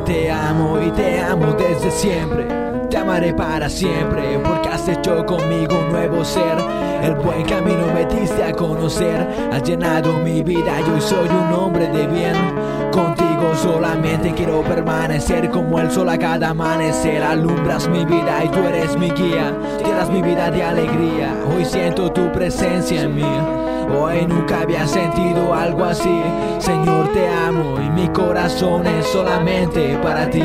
te amo y te amo desde siempre. Te amaré para siempre porque has hecho conmigo un nuevo ser. El buen camino me diste a conocer. Has llenado mi vida y hoy soy un hombre de bien. Contigo solamente quiero permanecer como el sol a cada amanecer. Alumbras mi vida y tú eres mi guía. Llenas mi vida de alegría. Hoy siento tu presencia en mí. Hoy nunca había sentido algo así. Señor, te amo y mi corazón es solamente para ti.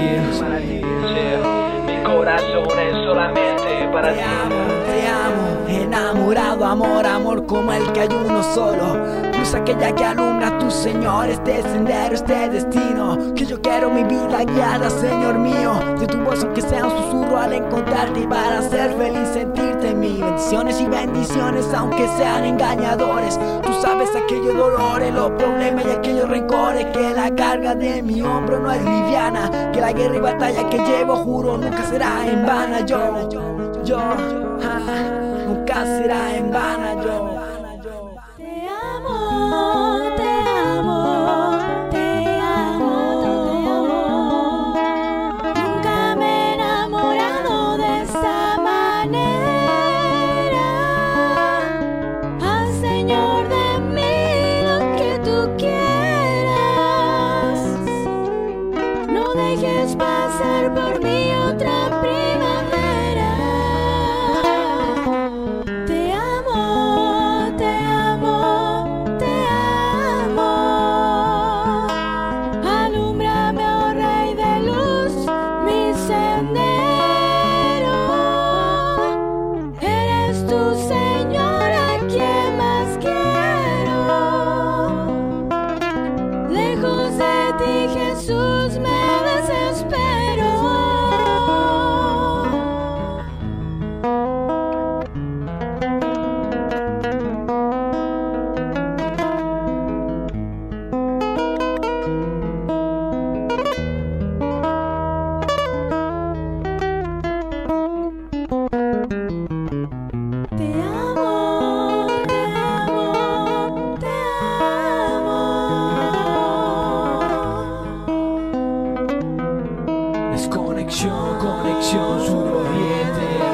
Mi corazón es solamente para Te amo, te amo, enamorado, amor, amor como el que hay uno solo. Luz aquella que alumbra tu Señor, este sendero, este destino. Que yo quiero mi vida guiada, Señor mío. De tu voz, aunque sea un susurro al encontrarte y para ser feliz, sentirte en mí. Bendiciones y bendiciones, aunque sean engañadores. Tú sabes aquellos dolores, los problemas y aquellos rencores. Que la carga de mi hombro no es liviana. Que la guerra y batalla que llevo, juro, nunca será en vana. Yo, yo, ah, nunca será en vana. Yo. Mi sendero. connexión, conexión, su oriente.